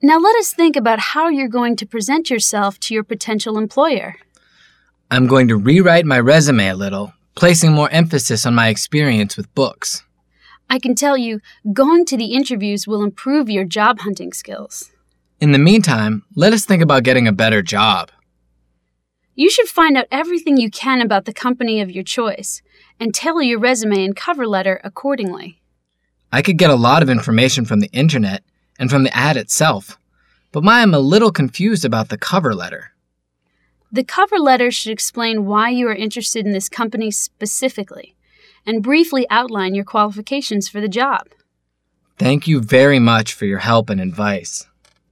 Now let us think about how you're going to present yourself to your potential employer. I'm going to rewrite my resume a little, placing more emphasis on my experience with books. I can tell you, going to the interviews will improve your job hunting skills. In the meantime, let us think about getting a better job. You should find out everything you can about the company of your choice and tailor your resume and cover letter accordingly. I could get a lot of information from the internet and from the ad itself, but I am a little confused about the cover letter. The cover letter should explain why you are interested in this company specifically and briefly outline your qualifications for the job. Thank you very much for your help and advice.